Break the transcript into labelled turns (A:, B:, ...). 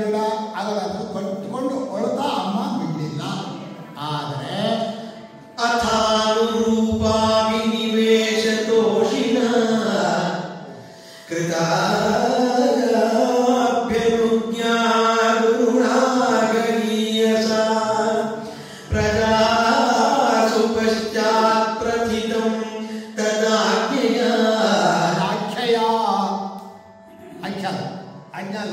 A: వెళ్ళ అరత్తు పట్టుకొండు ఒళ్ళ తా అమ్మ బిల్లా అదే
B: అధార రూపాని నివేష తోషినా కృతా అభిన జ్ఞ గుణాగీయ స ప్రజా శుపశ్యత ప్రతితం తనాఖ్యయా
A: ఆఖ్యయా అజ్ఞాల